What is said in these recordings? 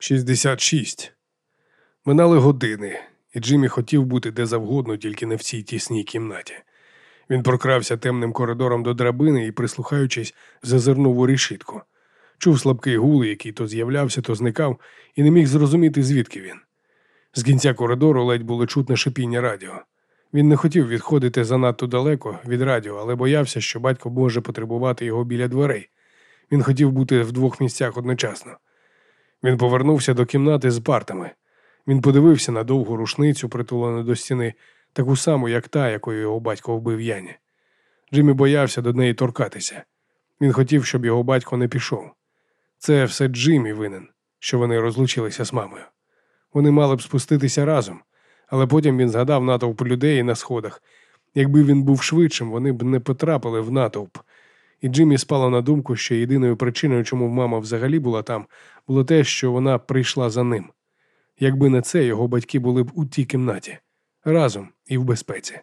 66. Минали години, і Джиммі хотів бути де завгодно, тільки не в цій тісній кімнаті. Він прокрався темним коридором до драбини і, прислухаючись, зазирнув у решітку. Чув слабкий гул, який то з'являвся, то зникав, і не міг зрозуміти, звідки він. З кінця коридору ледь було чутне шипіння радіо. Він не хотів відходити занадто далеко від радіо, але боявся, що батько може потребувати його біля дверей. Він хотів бути в двох місцях одночасно. Він повернувся до кімнати з партами. Він подивився на довгу рушницю, притулену до стіни, таку саму, як та, якою його батько вбив Яні. Джиммі боявся до неї торкатися. Він хотів, щоб його батько не пішов. Це все Джиммі винен, що вони розлучилися з мамою. Вони мали б спуститися разом, але потім він згадав натовп людей на сходах. Якби він був швидшим, вони б не потрапили в натовп. І Джиммі спало на думку, що єдиною причиною, чому мама взагалі була там, було те, що вона прийшла за ним. Якби не це, його батьки були б у тій кімнаті разом і в безпеці.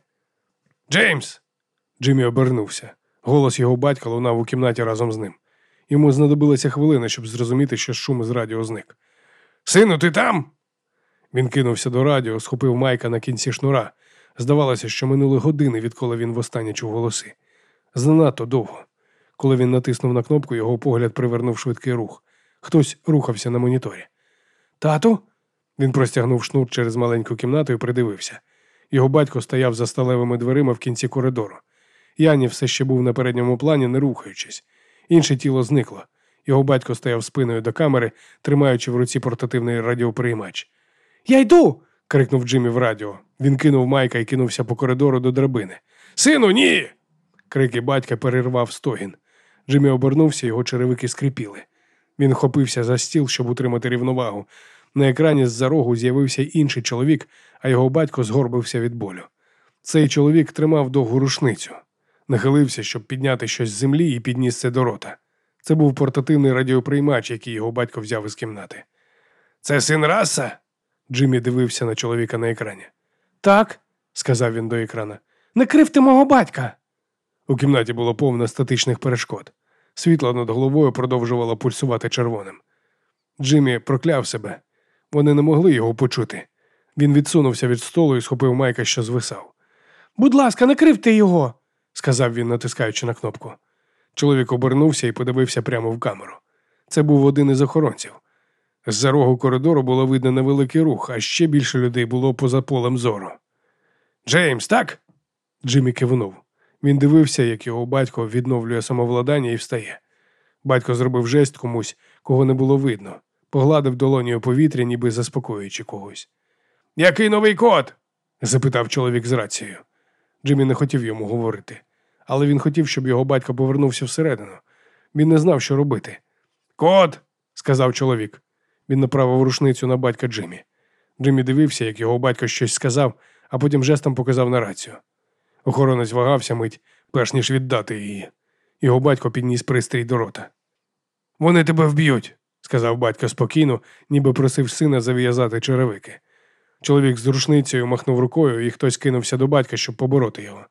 Джеймс! Джиммі обернувся. Голос його батька лунав у кімнаті разом з ним. Йому знадобилася хвилина, щоб зрозуміти, що шум із радіо зник. Сину, ти там? Він кинувся до радіо, схопив майка на кінці шнура. Здавалося, що минули години, відколи він востаннє чув голоси. Занадто довго. Коли він натиснув на кнопку, його погляд привернув швидкий рух. Хтось рухався на моніторі. Тату? Він простягнув шнур через маленьку кімнату і придивився. Його батько стояв за сталевими дверима в кінці коридору. Яні все ще був на передньому плані, не рухаючись. Інше тіло зникло. Його батько стояв спиною до камери, тримаючи в руці портативний радіоприймач. Я йду. крикнув Джиммі в радіо. Він кинув майка і кинувся по коридору до драбини. Сину, ні. Крики батька перервав стогін. Джиммі обернувся, його черевики скрипіли. Він хопився за стіл, щоб утримати рівновагу. На екрані з-за рогу з'явився інший чоловік, а його батько згорбився від болю. Цей чоловік тримав довгу рушницю, нахилився, щоб підняти щось з землі і підніс це до рота. Це був портативний радіоприймач, який його батько взяв із кімнати. Це син раса? Джиммі дивився на чоловіка на екрані. Так, сказав він до екрана. Не кривте мого батька. У кімнаті було повно статичних перешкод. Світло над головою продовжувало пульсувати червоним. Джиммі прокляв себе. Вони не могли його почути. Він відсунувся від столу і схопив майка, що звисав. Будь ласка, не кривте його, сказав він, натискаючи на кнопку. Чоловік обернувся і подивився прямо в камеру. Це був один із охоронців. З-за рогу коридору було видно невеликий рух, а ще більше людей було поза полем зору. Джеймс, так? Джиммі кивнув. Він дивився, як його батько відновлює самовладання і встає. Батько зробив жест комусь, кого не було видно, погладив долонію повітря, ніби заспокоюючи когось. Який новий код? запитав чоловік з рацією. Джиммі не хотів йому говорити, але він хотів, щоб його батько повернувся всередину. Він не знав, що робити. Код, сказав чоловік. Він направив рушницю на батька Джиммі. Джиммі дивився, як його батько щось сказав, а потім жестом показав на рацію. Охоронець вагався мить, перш ніж віддати її. Його батько підніс пристрій до рота. Вони тебе вб'ють, сказав батько спокійно, ніби просив сина зав'язати черевики. Чоловік з рушницею махнув рукою, і хтось кинувся до батька, щоб побороти його.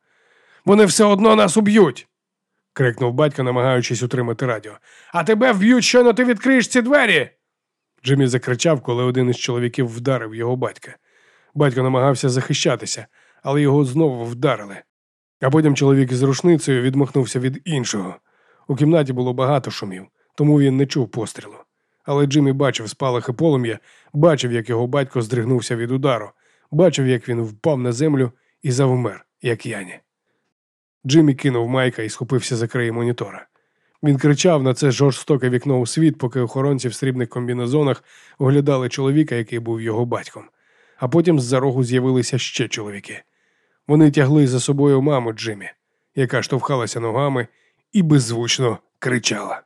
Вони все одно нас уб'ють. крикнув батько, намагаючись утримати радіо. А тебе вб'ють, щойно ти відкриєш ці двері. Джиммі закричав, коли один із чоловіків вдарив його батька. Батько намагався захищатися, але його знову вдарили. А потім чоловік із рушницею відмахнувся від іншого. У кімнаті було багато шумів, тому він не чув пострілу. Але Джиммі бачив спалахи полум'я, бачив, як його батько здригнувся від удару, бачив, як він впав на землю і завмер, як Яні. Джиммі кинув майка і схопився за краї монітора. Він кричав на це жорстоке вікно у світ, поки охоронці в срібних комбінезонах оглядали чоловіка, який був його батьком. А потім з-за рогу з'явилися ще чоловіки. Вони тягли за собою маму Джиммі, яка штовхалася ногами і беззвучно кричала.